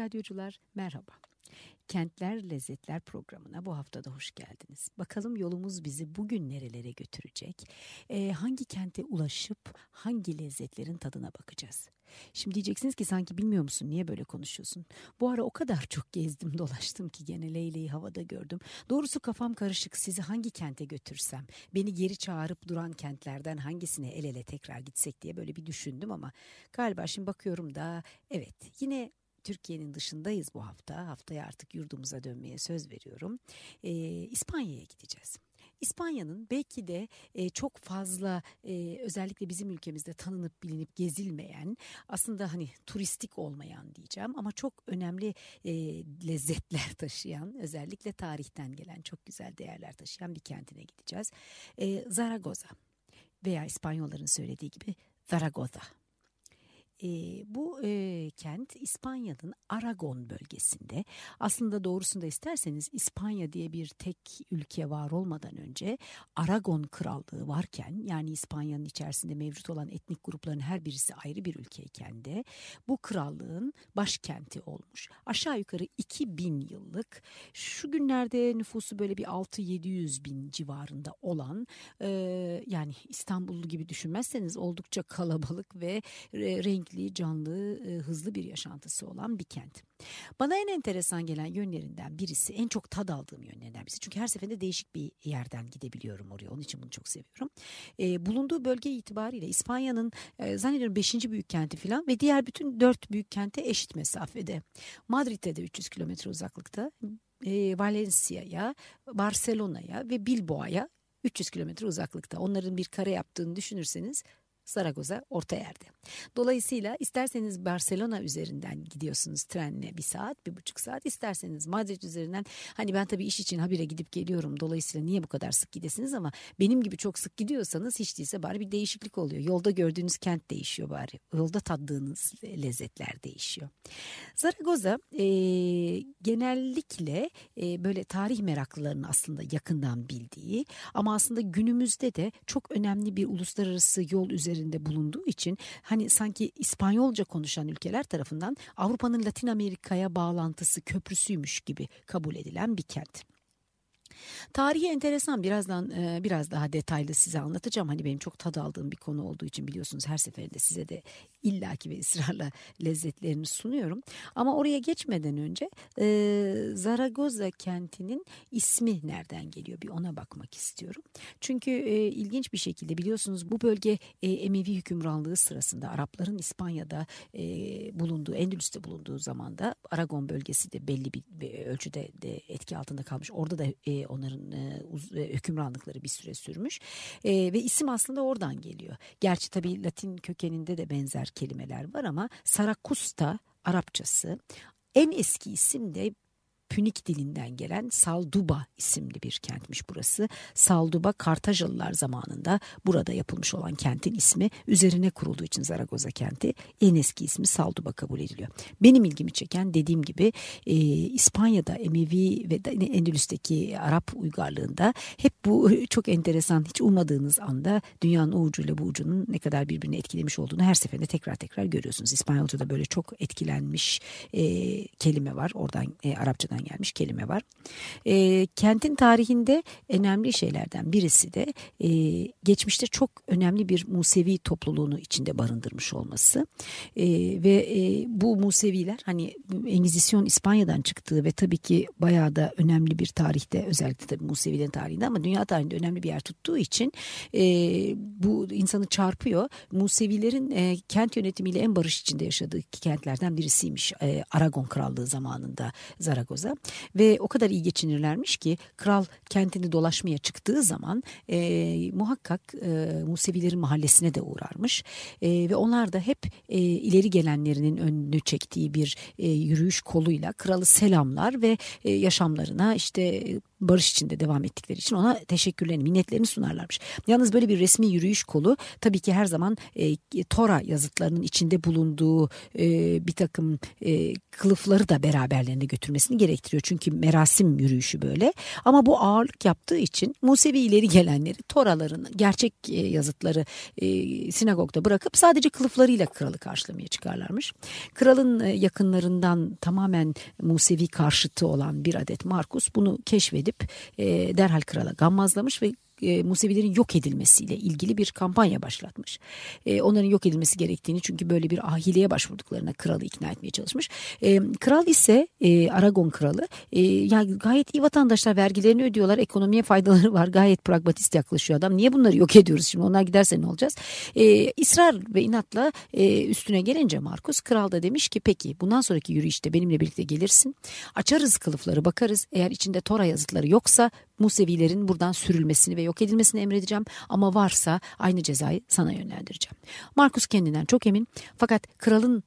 Radyocular merhaba. Kentler Lezzetler programına bu haftada hoş geldiniz. Bakalım yolumuz bizi bugün nerelere götürecek? Ee, hangi kente ulaşıp hangi lezzetlerin tadına bakacağız? Şimdi diyeceksiniz ki sanki bilmiyor musun niye böyle konuşuyorsun? Bu ara o kadar çok gezdim dolaştım ki gene Leyle'yi havada gördüm. Doğrusu kafam karışık sizi hangi kente götürsem? Beni geri çağırıp duran kentlerden hangisine el ele tekrar gitsek diye böyle bir düşündüm ama galiba şimdi bakıyorum da evet yine Türkiye'nin dışındayız bu hafta. Haftaya artık yurdumuza dönmeye söz veriyorum. Ee, İspanya'ya gideceğiz. İspanya'nın belki de e, çok fazla e, özellikle bizim ülkemizde tanınıp bilinip gezilmeyen aslında hani turistik olmayan diyeceğim ama çok önemli e, lezzetler taşıyan özellikle tarihten gelen çok güzel değerler taşıyan bir kentine gideceğiz. E, Zaragoza veya İspanyolların söylediği gibi Zaragoza e, bu e, kent İspanya'nın Aragon bölgesinde. Aslında doğrusunda isterseniz İspanya diye bir tek ülke var olmadan önce Aragon krallığı varken yani İspanya'nın içerisinde mevcut olan etnik grupların her birisi ayrı bir ülkeyken de bu krallığın başkenti olmuş. Aşağı yukarı 2000 yıllık şu günlerde nüfusu böyle bir 6-700 bin civarında olan e, yani İstanbul gibi düşünmezseniz oldukça kalabalık ve renkli renkli, canlı, e, hızlı bir yaşantısı olan bir kent. Bana en enteresan gelen yönlerinden birisi, en çok tad aldığım yönlerinden birisi. Çünkü her seferinde değişik bir yerden gidebiliyorum oraya. Onun için bunu çok seviyorum. E, bulunduğu bölge itibariyle İspanya'nın e, zannediyorum 5. büyük kenti falan ve diğer bütün 4 büyük kente eşit mesafede. Madrid'de de 300 kilometre uzaklıkta. E, Valencia'ya, Barcelona'ya ve Bilbao'ya 300 kilometre uzaklıkta. Onların bir kare yaptığını düşünürseniz Zaragoza orta yerde. Dolayısıyla isterseniz Barcelona üzerinden gidiyorsunuz trenle bir saat, bir buçuk saat. isterseniz Madrid üzerinden hani ben tabii iş için habire gidip geliyorum. Dolayısıyla niye bu kadar sık gidesiniz ama benim gibi çok sık gidiyorsanız hiç değilse bari bir değişiklik oluyor. Yolda gördüğünüz kent değişiyor bari. Yolda tattığınız lezzetler değişiyor. Zaragoza e, genellikle e, böyle tarih meraklılarının aslında yakından bildiği ama aslında günümüzde de çok önemli bir uluslararası yol üzerinde bulunduğu için hani sanki İspanyolca konuşan ülkeler tarafından Avrupa'nın Latin Amerika'ya bağlantısı köprüsüymüş gibi kabul edilen bir kent. Tarihi enteresan birazdan e, biraz daha detaylı size anlatacağım. Hani benim çok tad aldığım bir konu olduğu için biliyorsunuz her seferinde size de illaki ve ısrarla lezzetlerini sunuyorum. Ama oraya geçmeden önce e, Zaragoza kentinin ismi nereden geliyor bir ona bakmak istiyorum. Çünkü e, ilginç bir şekilde biliyorsunuz bu bölge e, Emevi hükümranlığı sırasında Arapların İspanya'da e, bulunduğu, Endülüs'te bulunduğu zamanda Aragon bölgesi de belli bir, bir ölçüde de etki altında kalmış. Orada da e, onların e, uz, e, hükümranlıkları bir süre sürmüş e, ve isim aslında oradan geliyor. Gerçi tabii Latin kökeninde de benzer kelimeler var ama Sarakusta Arapçası en eski isim de Pünik dilinden gelen Salduba isimli bir kentmiş burası. Salduba Kartacalılar zamanında burada yapılmış olan kentin ismi üzerine kurulduğu için Zaragoza kenti en eski ismi Salduba kabul ediliyor. Benim ilgimi çeken dediğim gibi e, İspanya'da Emevi ve Endülüs'teki Arap uygarlığında hep bu çok enteresan hiç ummadığınız anda dünyanın o ucuyla bu ucunun ne kadar birbirini etkilemiş olduğunu her seferinde tekrar tekrar görüyorsunuz. İspanyolca'da böyle çok etkilenmiş e, kelime var oradan e, Arapçadan gelmiş kelime var. E, kentin tarihinde önemli şeylerden birisi de e, geçmişte çok önemli bir Musevi topluluğunu içinde barındırmış olması. E, ve e, bu Museviler hani Engizisyon İspanya'dan çıktığı ve tabii ki bayağı da önemli bir tarihte özellikle tabii Musevilerin tarihinde ama dünya tarihinde önemli bir yer tuttuğu için e, bu insanı çarpıyor. Musevilerin e, kent yönetimiyle en barış içinde yaşadığı kentlerden birisiymiş e, Aragon Krallığı zamanında Zaragoza Zaragoza ve o kadar iyi geçinirlermiş ki kral kentini dolaşmaya çıktığı zaman e, muhakkak e, Musevilerin mahallesine de uğrarmış. E, ve onlar da hep e, ileri gelenlerinin önünü çektiği bir e, yürüyüş koluyla kralı selamlar ve e, yaşamlarına işte barış içinde devam ettikleri için ona teşekkürlerini, minnetlerini sunarlarmış. Yalnız böyle bir resmi yürüyüş kolu tabii ki her zaman e, Tora yazıtlarının içinde bulunduğu e, bir takım e, kılıfları da beraberlerine götürmesini gerektiriyor. Çünkü merasim yürüyüşü böyle. Ama bu ağırlık yaptığı için Musevi ileri gelenleri Toraların gerçek e, yazıtları e, sinagogda bırakıp sadece kılıflarıyla kralı karşılamaya çıkarlarmış. Kralın e, yakınlarından tamamen Musevi karşıtı olan bir adet Markus bunu keşfedip edip e, derhal krala gammazlamış ve e, Musevilerin yok edilmesiyle ilgili bir kampanya başlatmış. E, onların yok edilmesi gerektiğini çünkü böyle bir ahileye başvurduklarına kralı ikna etmeye çalışmış. E, kral ise e, Aragon kralı e, yani gayet iyi vatandaşlar vergilerini ödüyorlar. Ekonomiye faydaları var. Gayet pragmatist yaklaşıyor adam. Niye bunları yok ediyoruz şimdi? Onlar giderse ne olacağız? E, ısrar ve inatla e, üstüne gelince Markus kral da demiş ki peki bundan sonraki yürüyüşte benimle birlikte gelirsin. Açarız kılıfları bakarız. Eğer içinde Tora yazıtları yoksa Musevilerin buradan sürülmesini ve yok edilmesini emredeceğim ama varsa aynı cezayı sana yönlendireceğim. Markus kendinden çok emin fakat kralın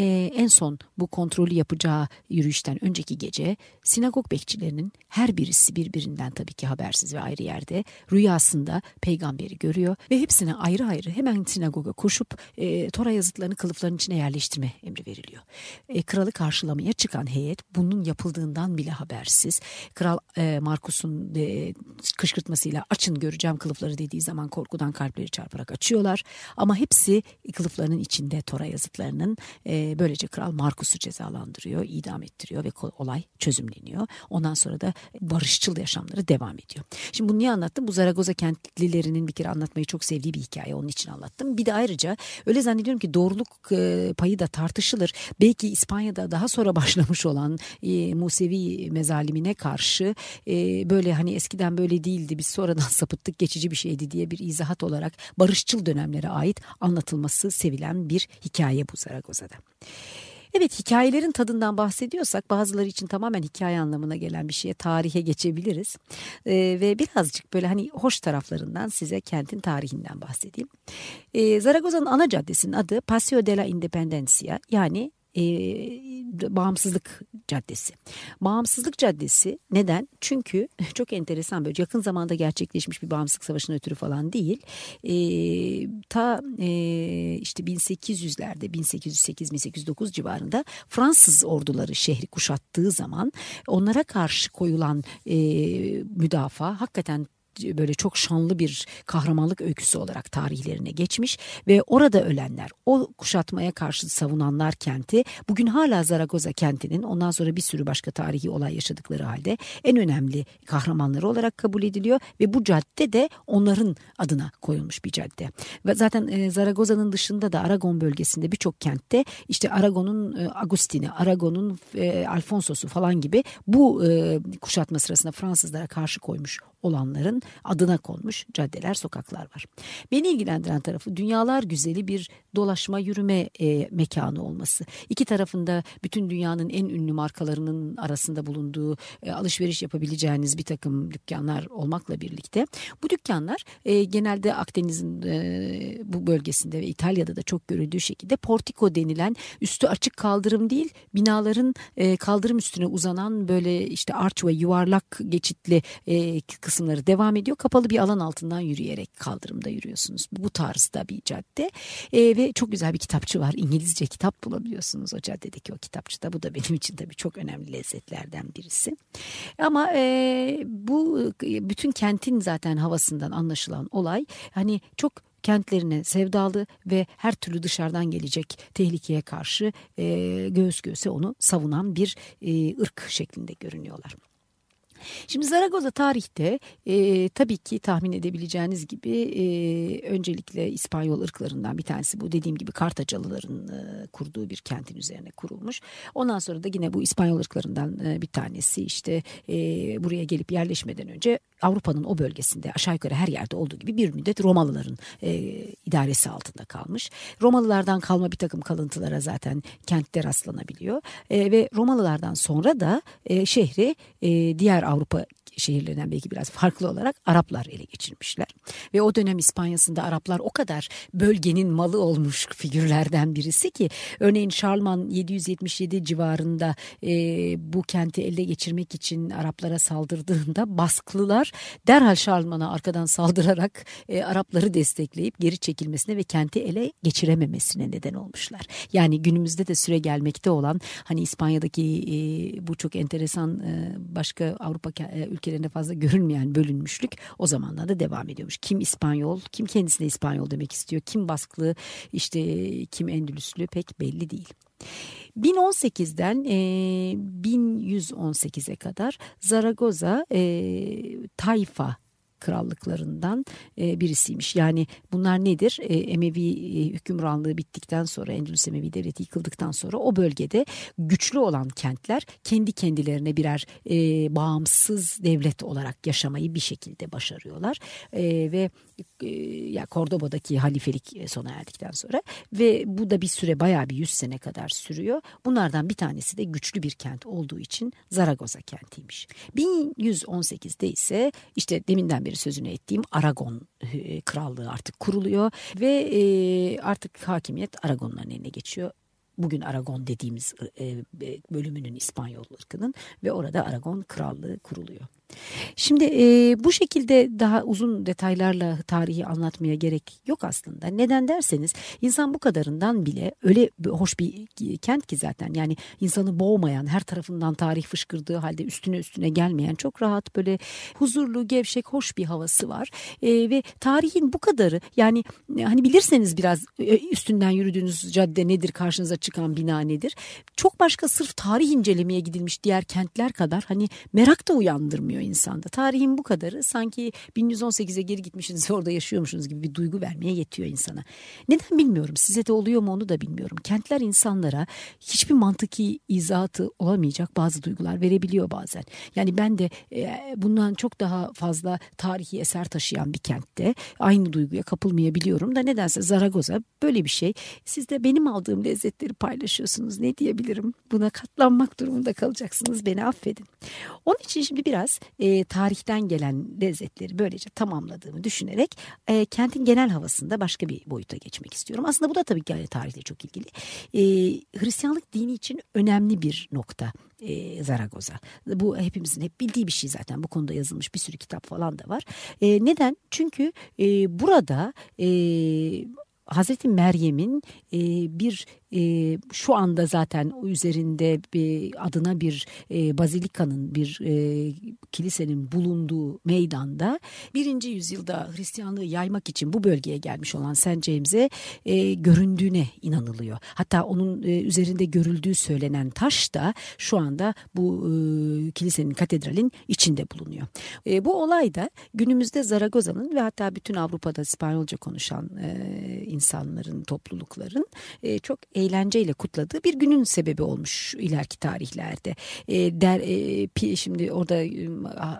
e, en son bu kontrolü yapacağı yürüyüşten önceki gece sinagog bekçilerinin her birisi birbirinden tabii ki habersiz ve ayrı yerde rüyasında peygamberi görüyor ve hepsine ayrı ayrı hemen sinagoga koşup e, Tora yazıtlarını kılıfların içine yerleştirme emri veriliyor. E, kralı karşılamaya çıkan heyet bunun yapıldığından bile habersiz. Kral e, Markus'un e, kışkırtmasıyla açın göreceğim kılıfları dediği zaman korkudan kalpleri çarparak açıyorlar. Ama hepsi kılıflarının içinde Tora yazıtlarının e, böylece kral Markus'u cezalandırıyor, idam ettiriyor ve olay çözümleniyor. Ondan sonra da barışçıl yaşamları devam ediyor. Şimdi bunu niye anlattım? Bu Zaragoza kentlilerinin bir kere anlatmayı çok sevdiği bir hikaye. Onun için anlattım. Bir de ayrıca öyle zannediyorum ki doğruluk e, payı da tartışılır. Belki İspanya'da daha sonra başlamış olan e, Musevi mezalimine karşı e, böyle hani eskiden böyle değildi biz sonradan sapıttık geçici bir şeydi diye bir izahat olarak barışçıl dönemlere ait anlatılması sevilen bir hikaye bu Zaragoza'da. Evet hikayelerin tadından bahsediyorsak bazıları için tamamen hikaye anlamına gelen bir şeye tarihe geçebiliriz. Ee, ve birazcık böyle hani hoş taraflarından size kentin tarihinden bahsedeyim. Ee, Zaragoza'nın ana caddesinin adı Paseo de la Independencia yani e, Bağımsızlık Caddesi. Bağımsızlık Caddesi neden? Çünkü çok enteresan böyle yakın zamanda gerçekleşmiş bir bağımsızlık savaşına ötürü falan değil. E, ta e, işte 1800'lerde 1808-1809 civarında Fransız orduları şehri kuşattığı zaman onlara karşı koyulan e, müdafaa hakikaten böyle çok şanlı bir kahramanlık öyküsü olarak tarihlerine geçmiş ve orada ölenler, o kuşatmaya karşı savunanlar kenti bugün hala Zaragoza kentinin ondan sonra bir sürü başka tarihi olay yaşadıkları halde en önemli kahramanları olarak kabul ediliyor ve bu cadde de onların adına koyulmuş bir cadde. Ve zaten e, Zaragoza'nın dışında da Aragon bölgesinde birçok kentte işte Aragon'un e, Agustini, Aragon'un e, Alfonso'su falan gibi bu kuşatma sırasında Fransızlara karşı koymuş olanların adına konmuş caddeler, sokaklar var. Beni ilgilendiren tarafı dünyalar güzeli bir dolaşma, yürüme e, mekanı olması. İki tarafında bütün dünyanın en ünlü markalarının arasında bulunduğu e, alışveriş yapabileceğiniz bir takım dükkanlar olmakla birlikte bu dükkanlar e, genelde Akdeniz'in e, bu bölgesinde ve İtalya'da da çok görüldüğü şekilde portiko denilen üstü açık kaldırım değil binaların e, kaldırım üstüne uzanan böyle işte archway yuvarlak geçitli e, kısımları devam ediyor. Kapalı bir alan altından yürüyerek kaldırımda yürüyorsunuz. Bu tarzda bir cadde e, ve çok güzel bir kitapçı var. İngilizce kitap bulabiliyorsunuz o caddedeki o kitapçıda. Bu da benim için tabii çok önemli lezzetlerden birisi. Ama e, bu bütün kentin zaten havasından anlaşılan olay hani çok kentlerine sevdalı ve her türlü dışarıdan gelecek tehlikeye karşı e, göğüs göğüse onu savunan bir e, ırk şeklinde görünüyorlar. Şimdi Zaragoza tarihte e, tabii ki tahmin edebileceğiniz gibi e, öncelikle İspanyol ırklarından bir tanesi bu dediğim gibi Kartacalıların e, kurduğu bir kentin üzerine kurulmuş. Ondan sonra da yine bu İspanyol ırklarından e, bir tanesi işte e, buraya gelip yerleşmeden önce Avrupa'nın o bölgesinde aşağı yukarı her yerde olduğu gibi bir müddet Romalıların e, idaresi altında kalmış. Romalılardan kalma bir takım kalıntılara zaten kentte rastlanabiliyor. E, ve Romalılardan sonra da e, şehri e, diğer Avrupa şehirlerinden belki biraz farklı olarak Araplar ele geçirmişler. Ve o dönem İspanya'sında Araplar o kadar bölgenin malı olmuş figürlerden birisi ki örneğin Şarlman 777 civarında e, bu kenti ele geçirmek için Araplara saldırdığında basklılar derhal Şarlman'a arkadan saldırarak e, Arapları destekleyip geri çekilmesine ve kenti ele geçirememesine neden olmuşlar. Yani günümüzde de süre gelmekte olan hani İspanya'daki e, bu çok enteresan e, başka Avrupa e, ülkelerinde fazla görünmeyen bölünmüşlük o zamanlarda devam ediyormuş. Kim İspanyol, kim kendisine İspanyol demek istiyor, kim baskılı, işte kim Endülüslü pek belli değil. 1018'den e, 1118'e kadar Zaragoza e, Tayfa krallıklarından e, birisiymiş. Yani bunlar nedir? E, Emevi e, hükümranlığı bittikten sonra Endülüs Emevi devleti yıkıldıktan sonra o bölgede güçlü olan kentler kendi kendilerine birer e, bağımsız devlet olarak yaşamayı bir şekilde başarıyorlar. E, ve ya Kordoba'daki halifelik sona erdikten sonra ve bu da bir süre bayağı bir 100 sene kadar sürüyor. Bunlardan bir tanesi de güçlü bir kent olduğu için Zaragoza kentiymiş. 1118'de ise işte deminden beri sözünü ettiğim Aragon e, krallığı artık kuruluyor ve e, artık hakimiyet Aragonların eline geçiyor bugün Aragon dediğimiz bölümünün İspanyol ırkının ve orada Aragon krallığı kuruluyor. Şimdi e, bu şekilde daha uzun detaylarla tarihi anlatmaya gerek yok aslında. Neden derseniz insan bu kadarından bile öyle hoş bir kent ki zaten yani insanı boğmayan her tarafından tarih fışkırdığı halde üstüne üstüne gelmeyen çok rahat böyle huzurlu gevşek hoş bir havası var. E, ve tarihin bu kadarı yani hani bilirseniz biraz e, üstünden yürüdüğünüz cadde nedir karşınıza çıkan bina nedir. Çok başka sırf tarih incelemeye gidilmiş diğer kentler kadar hani merak da uyandırmıyor olmuyor insanda. Tarihin bu kadarı sanki 1118'e geri gitmişsiniz orada yaşıyormuşsunuz gibi bir duygu vermeye yetiyor insana. Neden bilmiyorum. Size de oluyor mu onu da bilmiyorum. Kentler insanlara hiçbir mantıki izahatı olamayacak bazı duygular verebiliyor bazen. Yani ben de e, bundan çok daha fazla tarihi eser taşıyan bir kentte aynı duyguya kapılmayabiliyorum da nedense Zaragoza böyle bir şey. Siz de benim aldığım lezzetleri paylaşıyorsunuz. Ne diyebilirim? Buna katlanmak durumunda kalacaksınız. Beni affedin. Onun için şimdi biraz e, tarihten gelen lezzetleri böylece tamamladığımı düşünerek e, kentin genel havasında başka bir boyuta geçmek istiyorum. Aslında bu da tabii ki yani tarihle çok ilgili. E, Hristiyanlık dini için önemli bir nokta e, Zaragoza. Bu hepimizin hep bildiği bir şey zaten. Bu konuda yazılmış bir sürü kitap falan da var. E, neden? Çünkü e, burada e, Hazreti Meryem'in e, bir e, şu anda zaten üzerinde bir, adına bir e, bazilikanın bir e, kilisenin bulunduğu meydanda birinci yüzyılda Hristiyanlığı yaymak için bu bölgeye gelmiş olan St. James'e e, göründüğüne inanılıyor. Hatta onun e, üzerinde görüldüğü söylenen taş da şu anda bu e, kilisenin katedralin içinde bulunuyor. E, bu olay da günümüzde Zaragoza'nın ve hatta bütün Avrupa'da İspanyolca konuşan e, insanların toplulukların e, çok eğlenceyle kutladığı bir günün sebebi olmuş ileriki tarihlerde. E, der, e, şimdi orada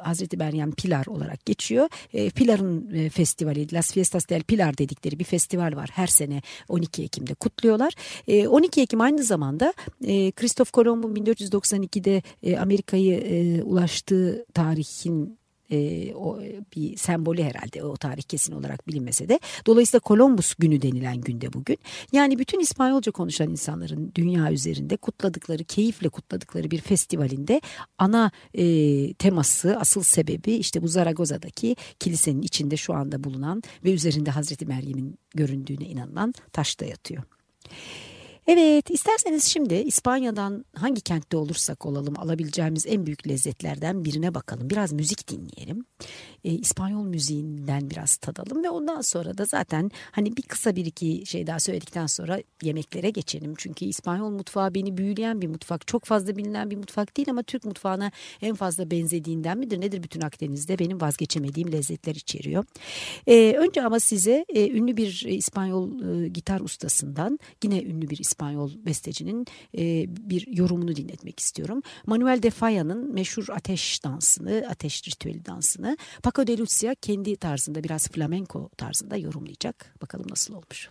Hazreti Meryem Pilar olarak geçiyor. E, Pilar'ın e, festivali Las Fiestas del Pilar dedikleri bir festival var. Her sene 12 Ekim'de kutluyorlar. E, 12 Ekim aynı zamanda e, Christoph Kolomb'un 1492'de e, Amerika'yı e, ulaştığı tarihin e, o bir sembolü herhalde o tarih kesin olarak bilinmese de. Dolayısıyla Columbus günü denilen günde bugün. Yani bütün İspanyolca konuşan insanların dünya üzerinde kutladıkları, keyifle kutladıkları bir festivalinde ana e, teması, asıl sebebi işte bu Zaragoza'daki kilisenin içinde şu anda bulunan ve üzerinde Hazreti Meryem'in göründüğüne inanılan taşta yatıyor. Evet isterseniz şimdi İspanya'dan hangi kentte olursak olalım alabileceğimiz en büyük lezzetlerden birine bakalım. Biraz müzik dinleyelim e, İspanyol müziğinden biraz tadalım ve ondan sonra da zaten hani bir kısa bir iki şey daha söyledikten sonra yemeklere geçelim. Çünkü İspanyol mutfağı beni büyüleyen bir mutfak. Çok fazla bilinen bir mutfak değil ama Türk mutfağına en fazla benzediğinden midir nedir bütün Akdeniz'de benim vazgeçemediğim lezzetler içeriyor. E, önce ama size e, ünlü bir İspanyol e, gitar ustasından yine ünlü bir İspanyol bestecinin e, bir yorumunu dinletmek istiyorum. Manuel de Falla'nın meşhur ateş dansını, ateş ritüeli dansını Paco de Lucia kendi tarzında biraz flamenko tarzında yorumlayacak. Bakalım nasıl olmuş.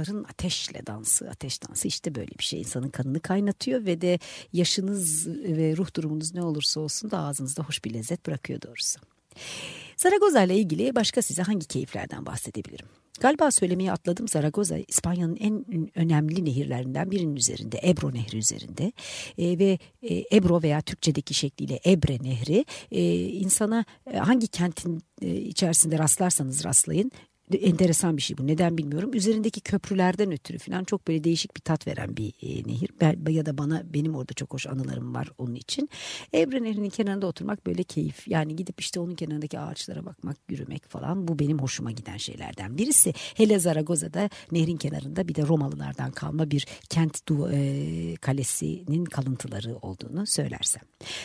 dansçıların ateşle dansı. Ateş dansı işte böyle bir şey. insanın kanını kaynatıyor ve de yaşınız ve ruh durumunuz ne olursa olsun da ağzınızda hoş bir lezzet bırakıyor doğrusu. Zaragoza ile ilgili başka size hangi keyiflerden bahsedebilirim? Galiba söylemeyi atladım Zaragoza İspanya'nın en önemli nehirlerinden birinin üzerinde Ebro Nehri üzerinde e, ve e, Ebro veya Türkçedeki şekliyle Ebre Nehri e, insana e, hangi kentin e, içerisinde rastlarsanız rastlayın enteresan bir şey bu. Neden bilmiyorum. Üzerindeki köprülerden ötürü falan çok böyle değişik bir tat veren bir e, nehir. Ben, ya da bana benim orada çok hoş anılarım var onun için. Evre Nehri'nin kenarında oturmak böyle keyif. Yani gidip işte onun kenarındaki ağaçlara bakmak, yürümek falan bu benim hoşuma giden şeylerden birisi. Hele Zaragoza'da nehrin kenarında bir de Romalılardan kalma bir kent du e, kalesinin kalıntıları olduğunu söylersem.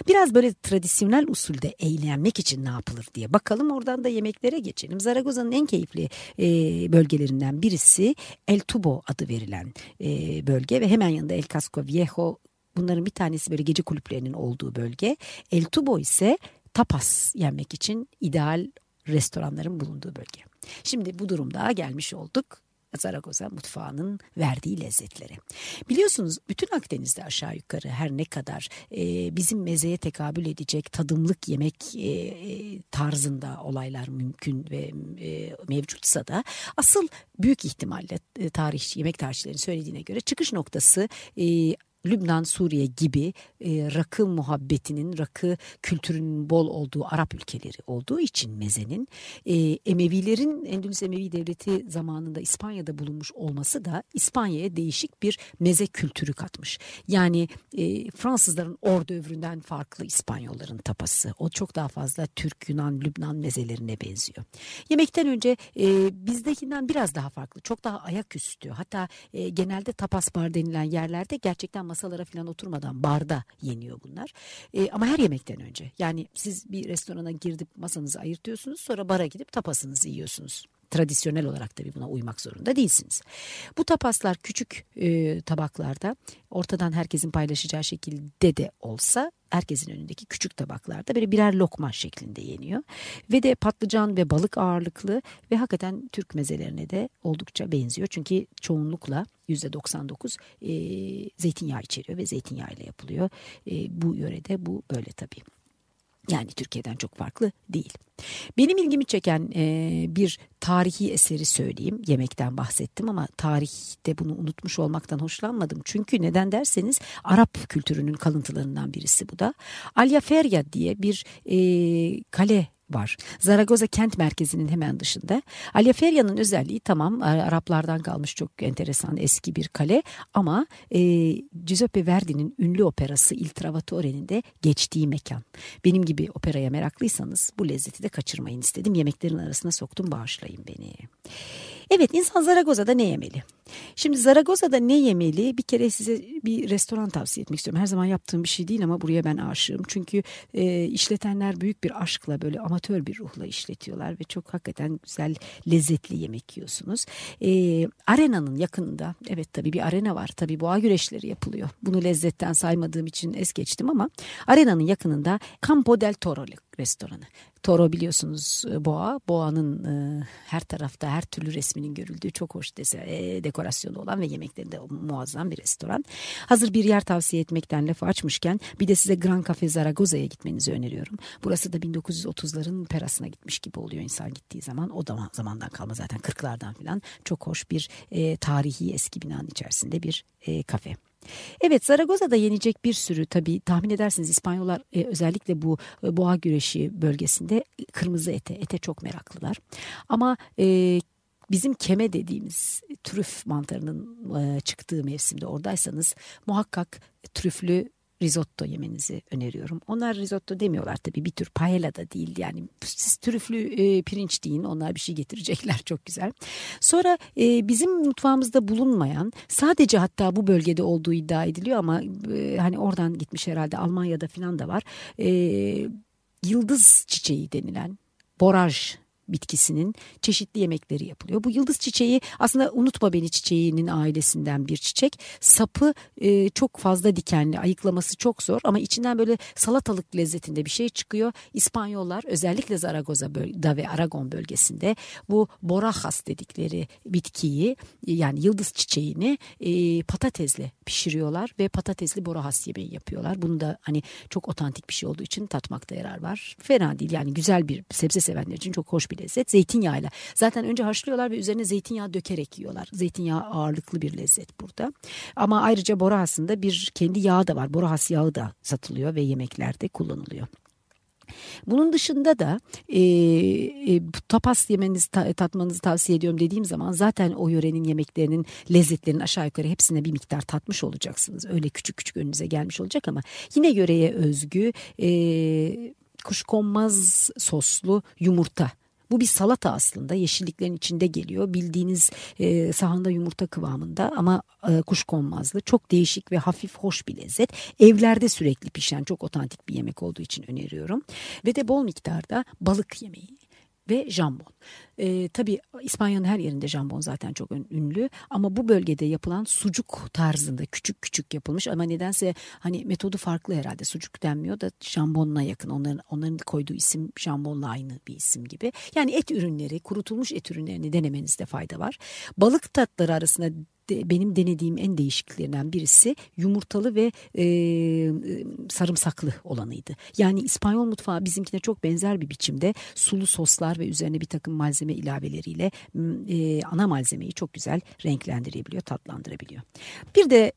Biraz böyle tradisyonel usulde eğlenmek için ne yapılır diye bakalım. Oradan da yemeklere geçelim. Zaragoza'nın en keyifli e, bölgelerinden birisi El Tubo adı verilen e, bölge ve hemen yanında El Casco Viejo bunların bir tanesi böyle gece kulüplerinin olduğu bölge. El Tubo ise tapas yenmek için ideal restoranların bulunduğu bölge. Şimdi bu durumda gelmiş olduk Zaragoza mutfağının verdiği lezzetleri. Biliyorsunuz bütün Akdeniz'de aşağı yukarı her ne kadar e, bizim mezeye tekabül edecek tadımlık yemek e, e, tarzında olaylar mümkün ve e, mevcutsa da asıl büyük ihtimalle e, tarih yemek tarihçilerin söylediğine göre çıkış noktası e, Lübnan, Suriye gibi e, rakı muhabbetinin, rakı kültürünün bol olduğu Arap ülkeleri olduğu için mezenin e, Emevilerin Endülüs Emevi Devleti zamanında İspanya'da bulunmuş olması da İspanya'ya değişik bir meze kültürü katmış. Yani e, Fransızların ordövründen farklı İspanyolların tapası. O çok daha fazla Türk, Yunan, Lübnan mezelerine benziyor. Yemekten önce e, bizdekinden biraz daha farklı. Çok daha ayaküstü. Hatta e, genelde tapas bar denilen yerlerde gerçekten masalara falan oturmadan barda yeniyor bunlar. E, ama her yemekten önce. Yani siz bir restorana girdip masanızı ayırtıyorsunuz sonra bara gidip tapasınızı yiyorsunuz tradisyonel olarak tabii buna uymak zorunda değilsiniz. Bu tapaslar küçük e, tabaklarda ortadan herkesin paylaşacağı şekilde de olsa herkesin önündeki küçük tabaklarda böyle birer lokma şeklinde yeniyor. Ve de patlıcan ve balık ağırlıklı ve hakikaten Türk mezelerine de oldukça benziyor. Çünkü çoğunlukla %99 e, zeytinyağı içeriyor ve zeytinyağı ile yapılıyor. E, bu yörede bu böyle tabii. Yani Türkiye'den çok farklı değil. Benim ilgimi çeken e, bir tarihi eseri söyleyeyim. Yemekten bahsettim ama tarihte bunu unutmuş olmaktan hoşlanmadım. Çünkü neden derseniz Arap kültürünün kalıntılarından birisi bu da. Alya Feryat diye bir e, kale var. Zaragoza kent merkezinin hemen dışında. Aliaferia'nın özelliği tamam Araplardan kalmış çok enteresan eski bir kale ama e, Giuseppe Verdi'nin ünlü operası Il Trovatore'nin de geçtiği mekan. Benim gibi operaya meraklıysanız bu lezzeti de kaçırmayın istedim. Yemeklerin arasına soktum bağışlayın beni. Evet insan Zaragoza'da ne yemeli? Şimdi Zaragoza'da ne yemeli? Bir kere size bir restoran tavsiye etmek istiyorum. Her zaman yaptığım bir şey değil ama buraya ben aşığım. Çünkü e, işletenler büyük bir aşkla böyle amatör bir ruhla işletiyorlar ve çok hakikaten güzel lezzetli yemek yiyorsunuz. E, arenanın yakınında evet tabii bir arena var. Tabii boğa güreşleri yapılıyor. Bunu lezzetten saymadığım için es geçtim ama arenanın yakınında Campo del Toro restoranı. Toro biliyorsunuz e, boğa. Boğanın e, her tarafta her türlü resminin görüldüğü çok hoş dese, e, dekorasyonu olan ve yemekleri de muazzam bir restoran. Hazır bir yer tavsiye etmekten lafı açmışken bir de size Gran Cafe Zaragoza'ya gitmenizi öneriyorum. Burası da 1930'ların perasına gitmiş gibi oluyor insan gittiği zaman. O da zamandan kalma zaten 40'lardan falan çok hoş bir e, tarihi eski binanın içerisinde bir e, kafe. Evet Zaragoza'da yenecek bir sürü tabii tahmin edersiniz İspanyollar e, özellikle bu e, boğa güreşi bölgesinde kırmızı ete, ete çok meraklılar. Ama e, bizim keme dediğimiz trüf mantarının e, çıktığı mevsimde oradaysanız muhakkak trüflü risotto yemenizi öneriyorum. Onlar risotto demiyorlar tabii bir tür paella da değil yani siz trüflü e, pirinç deyin onlar bir şey getirecekler çok güzel. Sonra e, bizim mutfağımızda bulunmayan sadece hatta bu bölgede olduğu iddia ediliyor ama e, hani oradan gitmiş herhalde Almanya'da falan da var. E, yıldız çiçeği denilen boraj bitkisinin çeşitli yemekleri yapılıyor. Bu yıldız çiçeği aslında unutma beni çiçeğinin ailesinden bir çiçek. Sapı e, çok fazla dikenli, ayıklaması çok zor ama içinden böyle salatalık lezzetinde bir şey çıkıyor. İspanyollar özellikle Zaragoza'da ve Aragon bölgesinde bu borajas dedikleri bitkiyi yani yıldız çiçeğini e, patatesle pişiriyorlar ve patatesli borajas yemeği yapıyorlar. Bunu da hani çok otantik bir şey olduğu için tatmakta yarar var. Fena değil yani güzel bir sebze sevenler için çok hoş bir lezzet. Zeytinyağıyla. Zaten önce haşlıyorlar ve üzerine zeytinyağı dökerek yiyorlar. Zeytinyağı ağırlıklı bir lezzet burada. Ama ayrıca borahasında bir kendi yağı da var. Borahas yağı da satılıyor ve yemeklerde kullanılıyor. Bunun dışında da e, e, tapas yemenizi ta, tatmanızı tavsiye ediyorum dediğim zaman zaten o yörenin yemeklerinin lezzetlerinin aşağı yukarı hepsine bir miktar tatmış olacaksınız. Öyle küçük küçük önünüze gelmiş olacak ama yine yöreye özgü e, kuşkonmaz soslu yumurta bu bir salata aslında yeşilliklerin içinde geliyor. Bildiğiniz e, sahanda yumurta kıvamında ama e, kuşkonmazlı. Çok değişik ve hafif hoş bir lezzet. Evlerde sürekli pişen çok otantik bir yemek olduğu için öneriyorum. Ve de bol miktarda balık yemeği ve jambon. E, tabii İspanya'nın her yerinde jambon zaten çok ünlü ama bu bölgede yapılan sucuk tarzında küçük küçük yapılmış ama nedense hani metodu farklı herhalde sucuk denmiyor da jambonla yakın onların onların koyduğu isim jambonla aynı bir isim gibi. Yani et ürünleri kurutulmuş et ürünlerini denemenizde fayda var. Balık tatları arasında benim denediğim en değişiklerinden birisi yumurtalı ve e, sarımsaklı olanıydı. Yani İspanyol mutfağı bizimkine çok benzer bir biçimde sulu soslar ve üzerine bir takım malzeme ilaveleriyle e, ana malzemeyi çok güzel renklendirebiliyor, tatlandırabiliyor. Bir de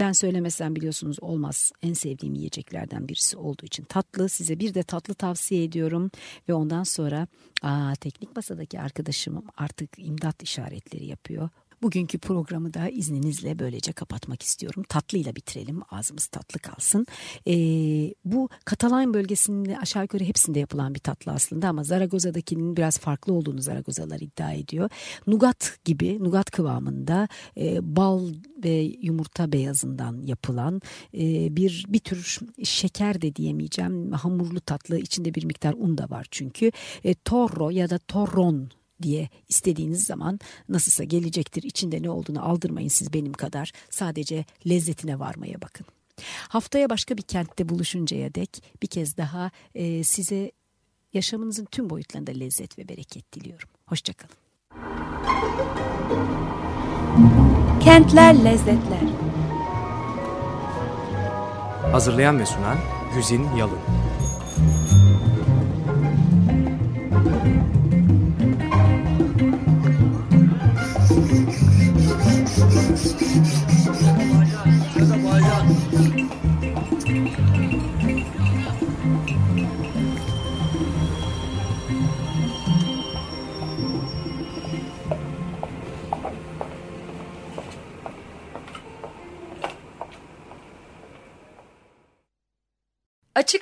ben söylemesem biliyorsunuz olmaz. En sevdiğim yiyeceklerden birisi olduğu için tatlı. Size bir de tatlı tavsiye ediyorum. Ve ondan sonra aa, teknik masadaki arkadaşım artık imdat işaretleri yapıyor. Bugünkü programı da izninizle böylece kapatmak istiyorum. Tatlıyla bitirelim. Ağzımız tatlı kalsın. E, bu Katalan bölgesinde aşağı yukarı hepsinde yapılan bir tatlı aslında ama Zaragoza'dakinin biraz farklı olduğunu Zaragozalar iddia ediyor. Nugat gibi, nugat kıvamında e, bal ve yumurta beyazından yapılan e, bir bir tür şeker de diyemeyeceğim. Hamurlu tatlı içinde bir miktar un da var çünkü. E, torro ya da torron diye istediğiniz zaman nasılsa gelecektir. İçinde ne olduğunu aldırmayın siz benim kadar. Sadece lezzetine varmaya bakın. Haftaya başka bir kentte buluşuncaya dek bir kez daha e, size yaşamınızın tüm boyutlarında lezzet ve bereket diliyorum. Hoşçakalın. Kentler Lezzetler Hazırlayan ve sunan Güzin Yalın